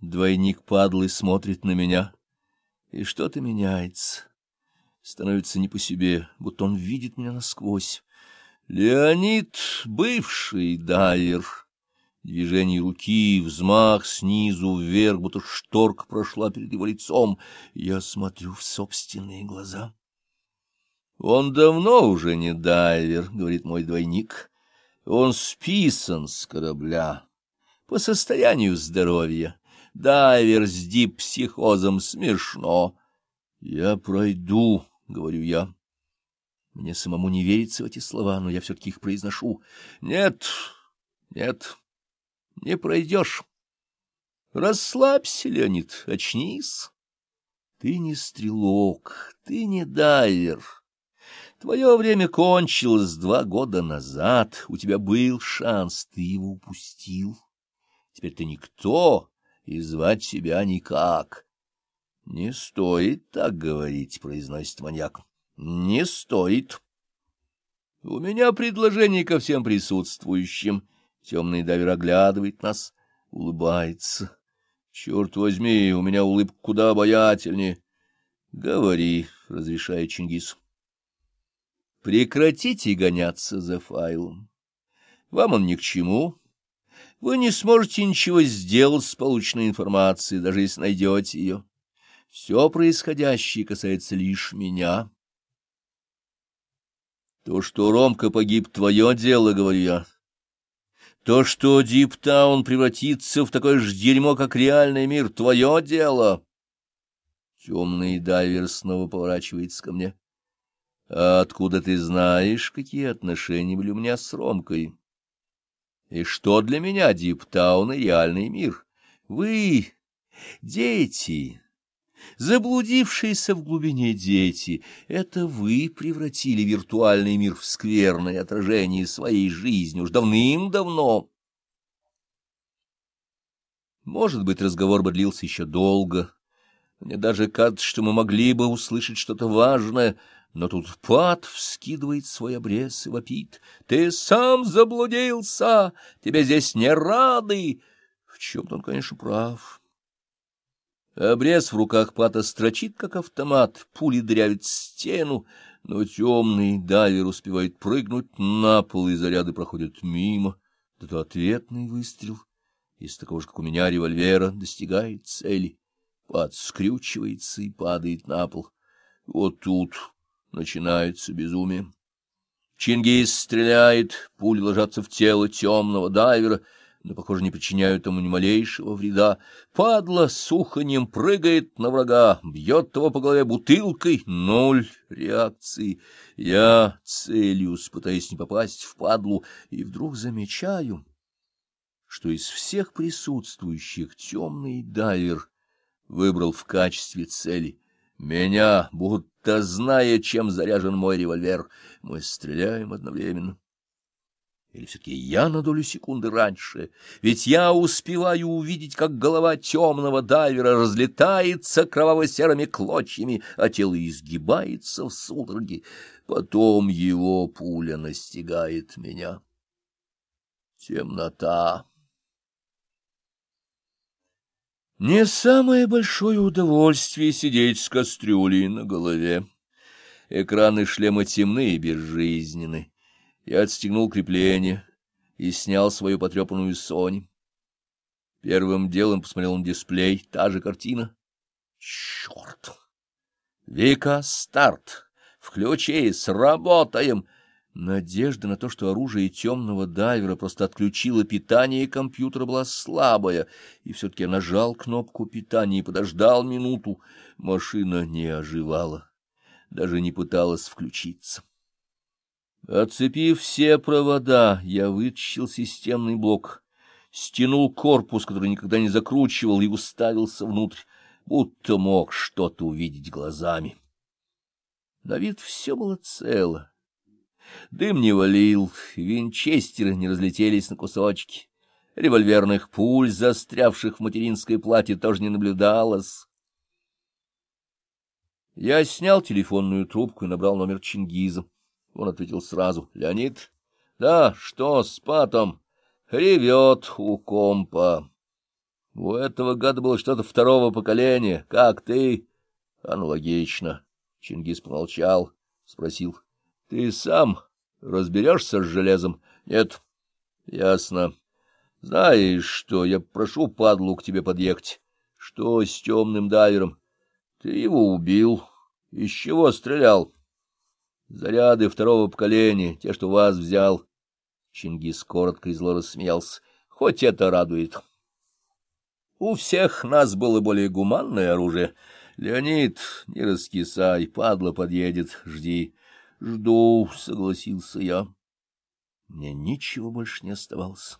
Двойник падлый смотрит на меня, и что-то меняется. Становится не по себе, будто он видит меня насквозь. Леонид — бывший дайвер. Движение руки, взмах снизу вверх, будто шторка прошла перед его лицом. Я смотрю в собственные глаза. Он давно уже не дайвер, — говорит мой двойник. Он списан с корабля по состоянию здоровья. Дайвер с дипсихозом смешно. Я пройду, — говорю я. Мне самому не верится в эти слова, но я все-таки их произношу. Нет, нет, не пройдешь. Расслабься, Леонид, очнись. Ты не стрелок, ты не дайвер. Твое время кончилось два года назад. У тебя был шанс, ты его упустил. Теперь ты никто, и звать себя никак. — Не стоит так говорить, — произносит маньяк. — Не стоит. — У меня предложение ко всем присутствующим. Темный дайвер оглядывает нас, улыбается. — Черт возьми, у меня улыбка куда обаятельнее. — Говори, — разрешает Чингис. — Прекратите гоняться за файлом. Вам он ни к чему. Вы не сможете ничего сделать с полученной информацией, даже если найдете ее. Все происходящее касается лишь меня. То, что Ромка погиб, твое дело, говорю я. То, что Диптаун превратится в такое же дерьмо, как реальный мир, твое дело. Темный дайвер снова поворачивается ко мне. А откуда ты знаешь, какие отношения были у меня с Ромкой? И что для меня Диптаун и реальный мир? Вы, дети, заблудившиеся в глубине дети, это вы превратили виртуальный мир в скверное отражение своей жизни уж давным-давно. Может быть, разговор бы длился еще долго. Мне даже кажется, что мы могли бы услышать что-то важное, но тут пад вскидывает свой обрез и вопит. «Ты сам заблудился! Тебе здесь не рады!» В чем-то он, конечно, прав. Обрез в руках пата строчит, как автомат, пули дырявит стену, но темный дайвер успевает прыгнуть на пол, и заряды проходят мимо. Это ответный выстрел из такого же, как у меня, револьвера достигает цели. Пат скрючивается и падает на пол. Вот тут начинается безумие. Чингис стреляет, пули ложатся в тело темного дайвера, но, похоже, не причиняют ему ни малейшего вреда. Падла с уханьем прыгает на врага, бьет его по голове бутылкой, ноль реакции. Я целюсь, пытаясь не попасть в падлу, и вдруг замечаю, что из всех присутствующих темный дайвер выбрал в качестве цели меня, будто зная, чем заряжен мой револьвер, мы стреляем одновременно. Или все-таки я на долю секунды раньше? Ведь я успеваю увидеть, как голова темного дайвера разлетается кроваво-серыми клочьями, а тело изгибается в судороге. Потом его пуля настигает меня. Темнота. Не самое большое удовольствие сидеть с кастрюлей на голове. Экраны шлема темны и безжизненны. Я отстегнул крепление и снял свою потрепанную Sony. Первым делом посмотрел на дисплей, та же картина. Черт! Вика, старт! Включись, работаем! Надежда на то, что оружие темного дайвера просто отключило питание компьютера, была слабая, и все-таки я нажал кнопку питания и подождал минуту. Машина не оживала, даже не пыталась включиться. Отцепив все провода, я вытащил системный блок, стянул корпус, который никогда не закручивал, и уставился внутрь, будто мог что-то увидеть глазами. На вид все было цело Дым не валил, винчестеры не разлетелись на кусочки. Револьверных пуль, застрявших в материнской платье, тоже не наблюдалось. Я снял телефонную трубку и набрал номер Чингиза. Он ответил сразу. — Леонид? — Да, что с патом? — Ревет у компа. У этого гада было что-то второго поколения, как ты. Аналогично. Чингис помолчал, спросил. — Ты сам разберешься с железом? — Нет. — Ясно. Знаешь что, я прошу падлу к тебе подъехать. Что с темным дайвером? Ты его убил. Из чего стрелял? Заряды второго поколения, те, что вас взял. Чингис коротко и зло рассмеялся. Хоть это радует. У всех нас было более гуманное оружие. Леонид, не раскисай, падла подъедет, жди. Жду, согласился я. Мне ничего больше не оставалось.